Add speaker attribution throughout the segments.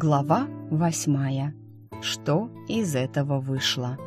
Speaker 1: Глава восьмая. Что из этого вышло?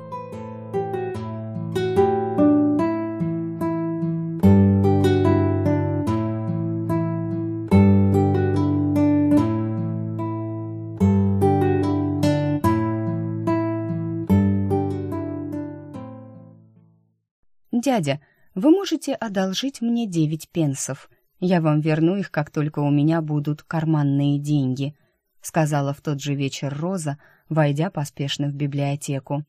Speaker 1: «Дядя, вы можете одолжить мне девять пенсов? Я вам верну их, как только у меня будут карманные деньги», — сказала в тот же вечер Роза, войдя поспешно в библиотеку.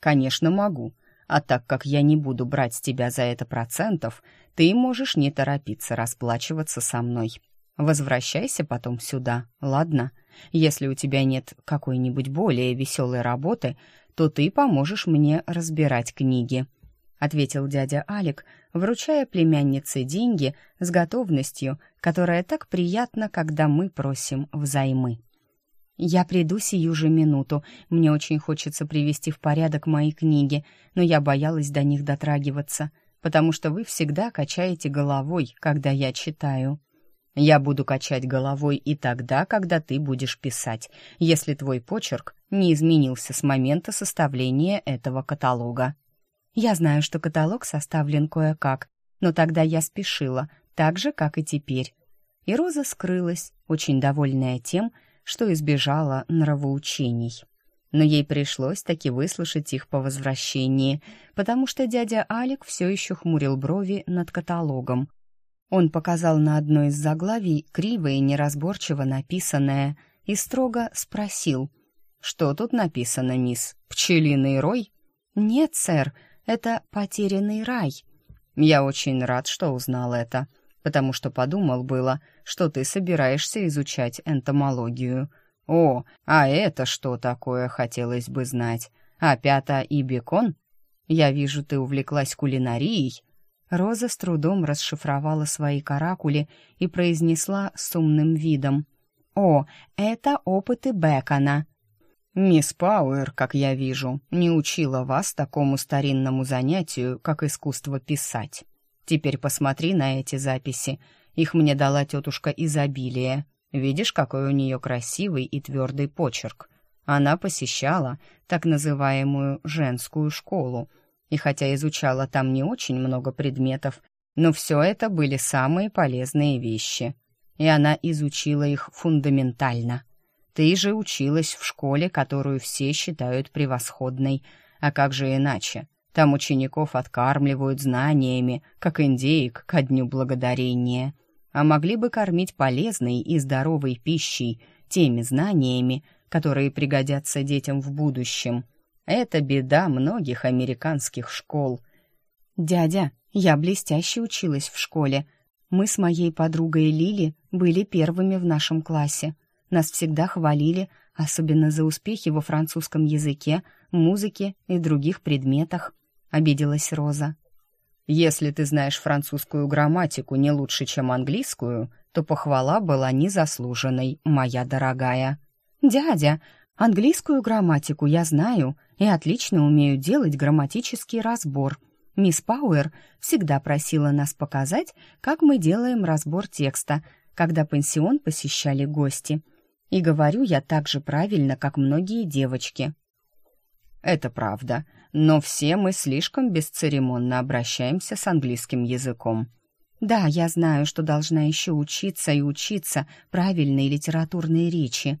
Speaker 1: «Конечно, могу. А так как я не буду брать с тебя за это процентов, ты можешь не торопиться расплачиваться со мной. Возвращайся потом сюда, ладно? Если у тебя нет какой-нибудь более веселой работы, то ты поможешь мне разбирать книги», — ответил дядя Алик, вручая племяннице деньги с готовностью, которая так приятна, когда мы просим взаймы. «Я приду сию же минуту. Мне очень хочется привести в порядок мои книги, но я боялась до них дотрагиваться, потому что вы всегда качаете головой, когда я читаю». «Я буду качать головой и тогда, когда ты будешь писать, если твой почерк не изменился с момента составления этого каталога». Я знаю, что каталог составлен кое-как, но тогда я спешила, так же, как и теперь. И Роза скрылась, очень довольная тем, что избежала нравоучений. Но ей пришлось таки выслушать их по возвращении, потому что дядя Алик все еще хмурил брови над каталогом. Он показал на одно из заглавий криво и неразборчиво написанное и строго спросил, «Что тут написано, мисс? Пчелиный рой?» «Нет, сэр», это потерянный рай. Я очень рад, что узнал это, потому что подумал было, что ты собираешься изучать энтомологию. О, а это что такое, хотелось бы знать. Опята и бекон? Я вижу, ты увлеклась кулинарией. Роза с трудом расшифровала свои каракули и произнесла с умным видом. «О, это опыты Бекона. «Мисс Пауэр, как я вижу, не учила вас такому старинному занятию, как искусство писать. Теперь посмотри на эти записи. Их мне дала тетушка Изобилие. Видишь, какой у нее красивый и твердый почерк. Она посещала так называемую женскую школу, и хотя изучала там не очень много предметов, но все это были самые полезные вещи. И она изучила их фундаментально — ты же училась в школе, которую все считают превосходной. А как же иначе? Там учеников откармливают знаниями, как индеек ко дню благодарения. А могли бы кормить полезной и здоровой пищей, теми знаниями, которые пригодятся детям в будущем. Это беда многих американских школ. «Дядя, я блестяще училась в школе. Мы с моей подругой Лили были первыми в нашем классе. Нас всегда хвалили, особенно за успехи во французском языке, музыке и других предметах», — обиделась Роза. «Если ты знаешь французскую грамматику не лучше, чем английскую, то похвала была незаслуженной, моя дорогая». «Дядя, английскую грамматику я знаю и отлично умею делать грамматический разбор», Мисс Пауэр всегда просила нас показать, как мы делаем разбор текста, когда пансион посещали гости. И говорю я так же правильно, как многие девочки. Это правда, но все мы слишком бесцеремонно обращаемся с английским языком. Да, я знаю, что должна еще учиться и учиться правильной литературной речи.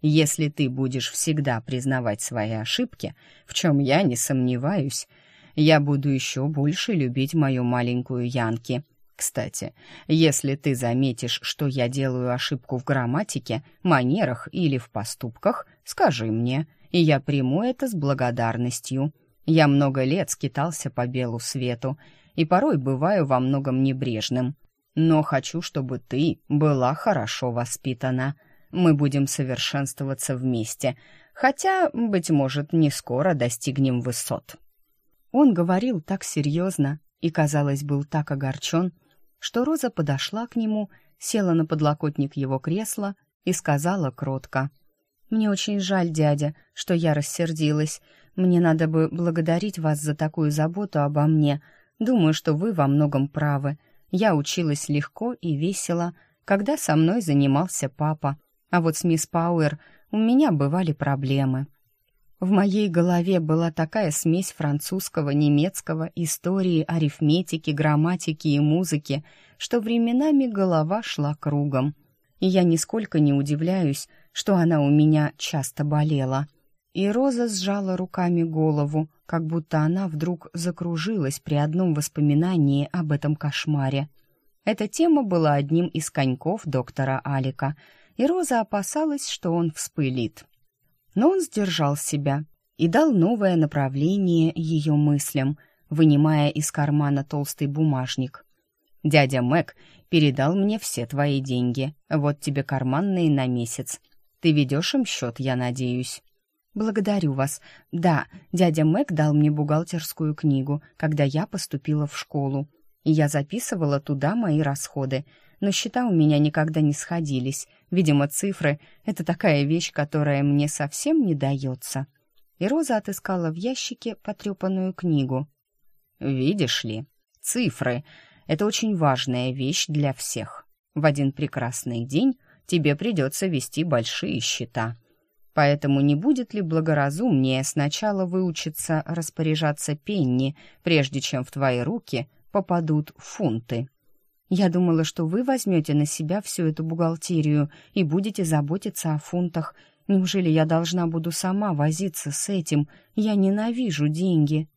Speaker 1: Если ты будешь всегда признавать свои ошибки, в чем я не сомневаюсь, я буду еще больше любить мою маленькую Янки кстати, если ты заметишь, что я делаю ошибку в грамматике, манерах или в поступках, скажи мне, и я приму это с благодарностью. Я много лет скитался по белу свету и порой бываю во многом небрежным. Но хочу, чтобы ты была хорошо воспитана. Мы будем совершенствоваться вместе, хотя, быть может, не скоро достигнем высот». Он говорил так серьезно и, казалось, был так огорчен, что Роза подошла к нему, села на подлокотник его кресла и сказала кротко. «Мне очень жаль, дядя, что я рассердилась. Мне надо бы благодарить вас за такую заботу обо мне. Думаю, что вы во многом правы. Я училась легко и весело, когда со мной занимался папа. А вот с мисс Пауэр у меня бывали проблемы. В моей голове была такая смесь французского, немецкого, истории, арифметики, грамматики и музыки, что временами голова шла кругом. И я нисколько не удивляюсь, что она у меня часто болела. И Роза сжала руками голову, как будто она вдруг закружилась при одном воспоминании об этом кошмаре. Эта тема была одним из коньков доктора Алика, и Роза опасалась, что он вспылит. Но он сдержал себя и дал новое направление ее мыслям, вынимая из кармана толстый бумажник. «Дядя Мэг передал мне все твои деньги. Вот тебе карманные на месяц. Ты ведешь им счет, я надеюсь». «Благодарю вас. Да, дядя Мэг дал мне бухгалтерскую книгу, когда я поступила в школу. И я записывала туда мои расходы но счета у меня никогда не сходились. Видимо, цифры — это такая вещь, которая мне совсем не дается. И Роза отыскала в ящике потрепанную книгу. «Видишь ли, цифры — это очень важная вещь для всех. В один прекрасный день тебе придется вести большие счета. Поэтому не будет ли благоразумнее сначала выучиться распоряжаться пенни, прежде чем в твои руки попадут фунты?» Я думала, что вы возьмете на себя всю эту бухгалтерию и будете заботиться о фунтах. Неужели я должна буду сама возиться с этим? Я ненавижу деньги.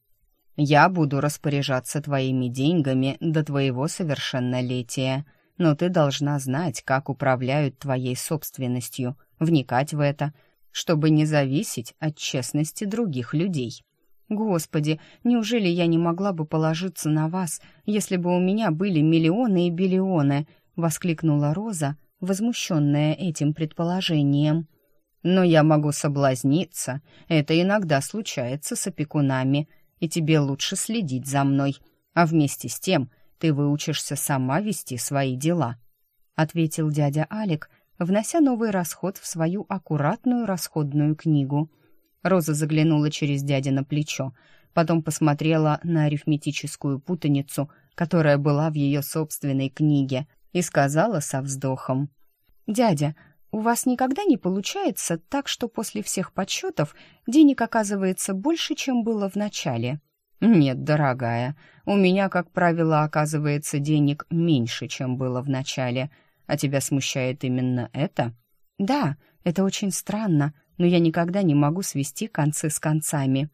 Speaker 1: Я буду распоряжаться твоими деньгами до твоего совершеннолетия, но ты должна знать, как управляют твоей собственностью, вникать в это, чтобы не зависеть от честности других людей. Господи, неужели я не могла бы положиться на вас, если бы у меня были миллионы и биллионы? воскликнула Роза, возмущенная этим предположением. Но я могу соблазниться. Это иногда случается с опекунами, и тебе лучше следить за мной. А вместе с тем ты выучишься сама вести свои дела, ответил дядя Алик, внося новый расход в свою аккуратную расходную книгу. Роза заглянула через дядя на плечо, потом посмотрела на арифметическую путаницу, которая была в ее собственной книге, и сказала со вздохом. «Дядя, у вас никогда не получается так, что после всех подсчетов денег оказывается больше, чем было в начале?» «Нет, дорогая, у меня, как правило, оказывается денег меньше, чем было в начале. А тебя смущает именно это?» «Да, это очень странно, но я никогда не могу свести концы с концами.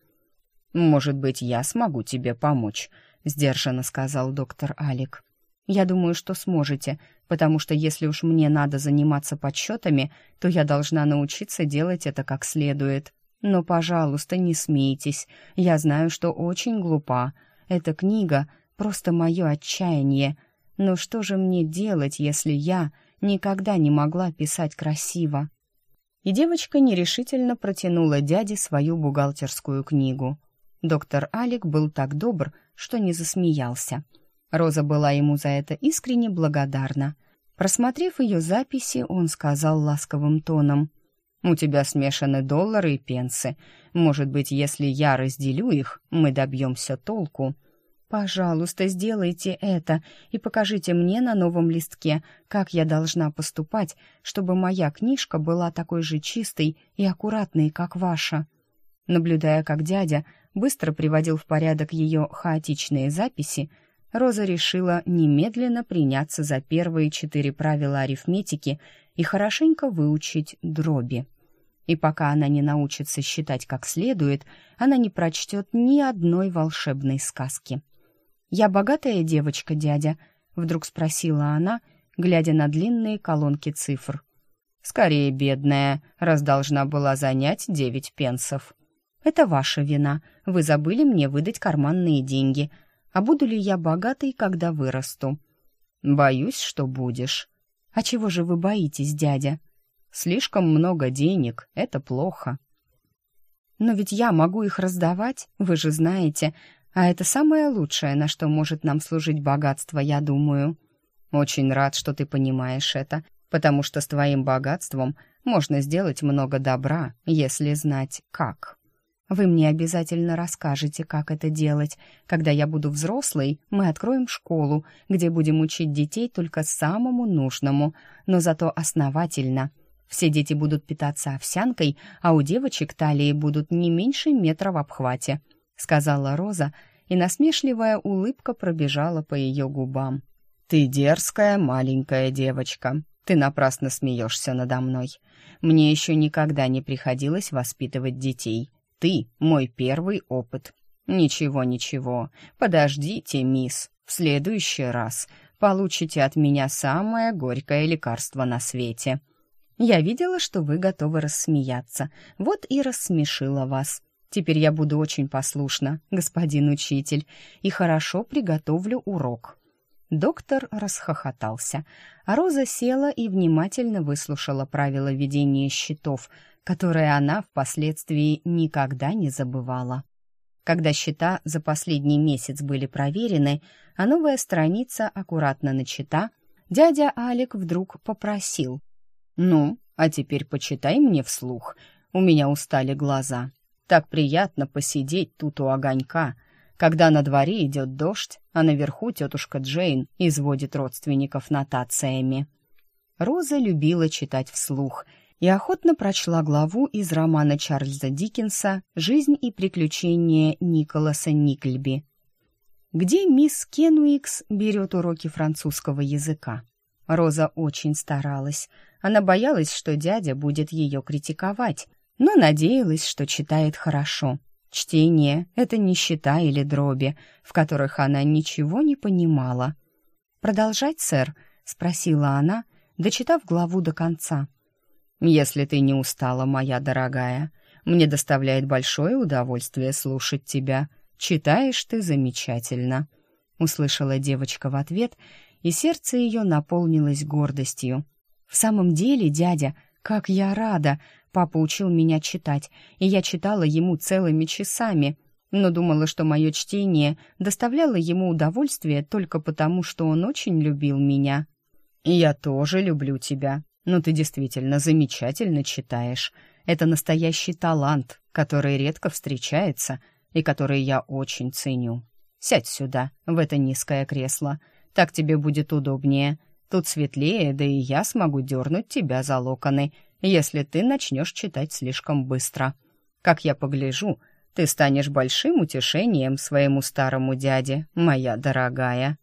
Speaker 1: «Может быть, я смогу тебе помочь», — сдержанно сказал доктор Алик. «Я думаю, что сможете, потому что если уж мне надо заниматься подсчетами, то я должна научиться делать это как следует. Но, пожалуйста, не смейтесь. Я знаю, что очень глупа. Эта книга — просто мое отчаяние. Но что же мне делать, если я никогда не могла писать красиво?» И девочка нерешительно протянула дяде свою бухгалтерскую книгу. Доктор Алик был так добр, что не засмеялся. Роза была ему за это искренне благодарна. Просмотрев ее записи, он сказал ласковым тоном, «У тебя смешаны доллары и пенсы. Может быть, если я разделю их, мы добьемся толку». Пожалуйста, сделайте это и покажите мне на новом листке, как я должна поступать, чтобы моя книжка была такой же чистой и аккуратной, как ваша. Наблюдая, как дядя быстро приводил в порядок ее хаотичные записи, Роза решила немедленно приняться за первые четыре правила арифметики и хорошенько выучить дроби. И пока она не научится считать как следует, она не прочтет ни одной волшебной сказки. «Я богатая девочка, дядя?» — вдруг спросила она, глядя на длинные колонки цифр. «Скорее бедная, раз должна была занять девять пенсов». «Это ваша вина. Вы забыли мне выдать карманные деньги. А буду ли я богатой, когда вырасту?» «Боюсь, что будешь». «А чего же вы боитесь, дядя?» «Слишком много денег, это плохо». «Но ведь я могу их раздавать, вы же знаете, а это самое лучшее, на что может нам служить богатство, я думаю. Очень рад, что ты понимаешь это, потому что с твоим богатством можно сделать много добра, если знать как. Вы мне обязательно расскажете, как это делать. Когда я буду взрослой, мы откроем школу, где будем учить детей только самому нужному, но зато основательно. Все дети будут питаться овсянкой, а у девочек талии будут не меньше метра в обхвате», — сказала Роза, и насмешливая улыбка пробежала по ее губам. «Ты дерзкая маленькая девочка. Ты напрасно смеешься надо мной. Мне еще никогда не приходилось воспитывать детей. Ты — мой первый опыт. Ничего, ничего. Подождите, мисс. В следующий раз получите от меня самое горькое лекарство на свете. Я видела, что вы готовы рассмеяться. Вот и рассмешила вас. Теперь я буду очень послушна, господин учитель, и хорошо приготовлю урок». Доктор расхохотался, а Роза села и внимательно выслушала правила ведения счетов, которые она впоследствии никогда не забывала. Когда счета за последний месяц были проверены, а новая страница аккуратно начата, дядя Алик вдруг попросил. «Ну, а теперь почитай мне вслух. У меня устали глаза. Так приятно посидеть тут у огонька, когда на дворе идет дождь, а наверху тетушка Джейн изводит родственников нотациями». Роза любила читать вслух — и охотно прочла главу из романа Чарльза Диккенса «Жизнь и приключения Николаса Никльби», где мисс Кенуикс берет уроки французского языка. Роза очень старалась. Она боялась, что дядя будет ее критиковать, но надеялась, что читает хорошо. Чтение — это не счета или дроби, в которых она ничего не понимала. «Продолжать, сэр?» — спросила она, дочитав главу до конца. «Если ты не устала, моя дорогая, мне доставляет большое удовольствие слушать тебя. Читаешь ты замечательно», — услышала девочка в ответ, и сердце ее наполнилось гордостью. «В самом деле, дядя, как я рада! Папа учил меня читать, и я читала ему целыми часами, но думала, что мое чтение доставляло ему удовольствие только потому, что он очень любил меня». «И я тоже люблю тебя», но ты действительно замечательно читаешь. Это настоящий талант, который редко встречается и который я очень ценю. Сядь сюда, в это низкое кресло. Так тебе будет удобнее. Тут светлее, да и я смогу дернуть тебя за локоны, если ты начнешь читать слишком быстро. Как я погляжу, ты станешь большим утешением своему старому дяде, моя дорогая».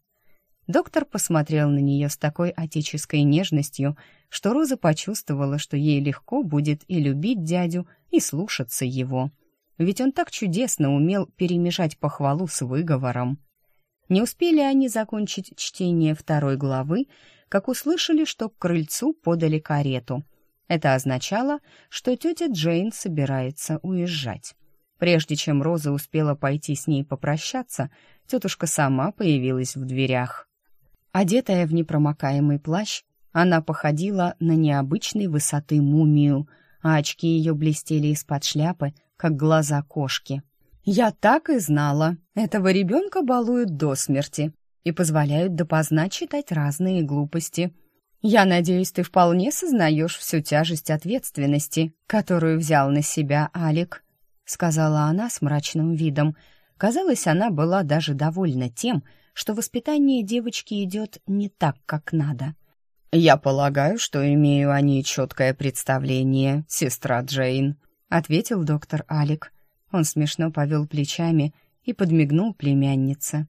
Speaker 1: Доктор посмотрел на нее с такой отеческой нежностью, что Роза почувствовала, что ей легко будет и любить дядю, и слушаться его. Ведь он так чудесно умел перемежать похвалу с выговором. Не успели они закончить чтение второй главы, как услышали, что к крыльцу подали карету. Это означало, что тетя Джейн собирается уезжать. Прежде чем Роза успела пойти с ней попрощаться, тетушка сама появилась в дверях. Одетая в непромокаемый плащ, она походила на необычной высоты мумию, а очки ее блестели из-под шляпы, как глаза кошки. «Я так и знала. Этого ребенка балуют до смерти и позволяют допоздна читать разные глупости. Я надеюсь, ты вполне сознаешь всю тяжесть ответственности, которую взял на себя Алик», — сказала она с мрачным видом. Казалось, она была даже довольна тем, что воспитание девочки идет не так, как надо. «Я полагаю, что имею о ней четкое представление, сестра Джейн», — ответил доктор Алик. Он смешно повел плечами и подмигнул племяннице.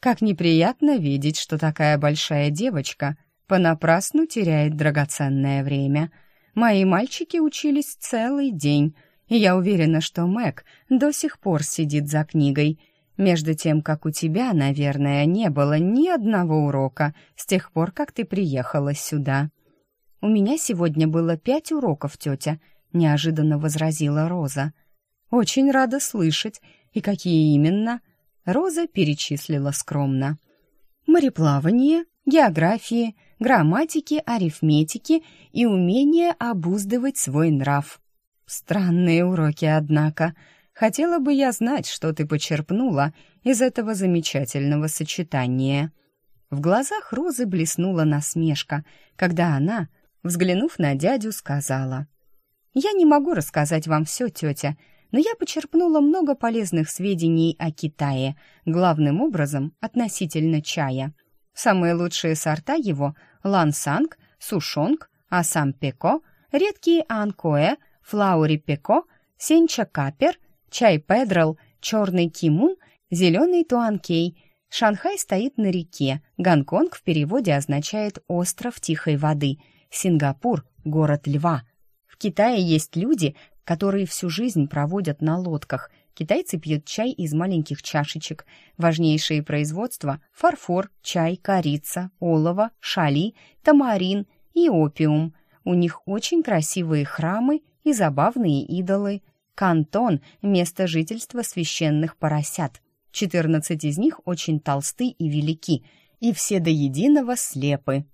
Speaker 1: «Как неприятно видеть, что такая большая девочка понапрасну теряет драгоценное время. Мои мальчики учились целый день, и я уверена, что Мэг до сих пор сидит за книгой, между тем, как у тебя, наверное, не было ни одного урока с тех пор, как ты приехала сюда. У меня сегодня было пять уроков, тетя, неожиданно возразила Роза. Очень рада слышать. И какие именно? Роза перечислила скромно. Мореплавание, географии, грамматики, арифметики и умение обуздывать свой нрав. Странные уроки, однако. Хотела бы я знать, что ты почерпнула из этого замечательного сочетания». В глазах Розы блеснула насмешка, когда она, взглянув на дядю, сказала. «Я не могу рассказать вам все, тетя, но я почерпнула много полезных сведений о Китае, главным образом относительно чая. Самые лучшие сорта его — лансанг, сушонг, асам пеко, редкие анкоэ, флаури пеко, сенча капер, чай педрал, черный кимун, зеленый туанкей. Шанхай стоит на реке, Гонконг в переводе означает «остров тихой воды», Сингапур — город льва. В Китае есть люди, которые всю жизнь проводят на лодках. Китайцы пьют чай из маленьких чашечек. Важнейшие производства — фарфор, чай, корица, олово, шали, тамарин и опиум. У них очень красивые храмы и забавные идолы. Кантон — место жительства священных поросят. Четырнадцать из них очень толсты и велики, и все до единого слепы.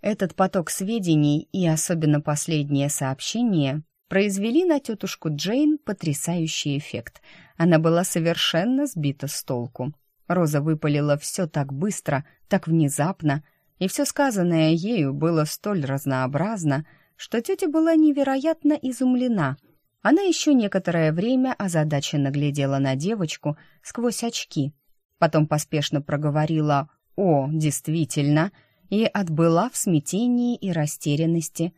Speaker 1: Этот поток сведений и особенно последнее сообщение произвели на тетушку Джейн потрясающий эффект. Она была совершенно сбита с толку. Роза выпалила все так быстро, так внезапно, и все сказанное ею было столь разнообразно, что тетя была невероятно изумлена. Она еще некоторое время озадаченно глядела на девочку сквозь очки. Потом поспешно проговорила «О, действительно!» и отбыла в смятении и растерянности.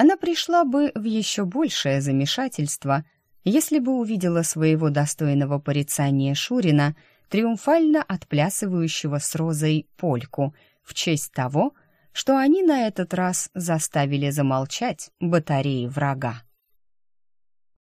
Speaker 1: Она пришла бы в еще большее замешательство, если бы увидела своего достойного порицания Шурина, триумфально отплясывающего с Розой польку, в честь того, что они на этот раз заставили замолчать батареи врага.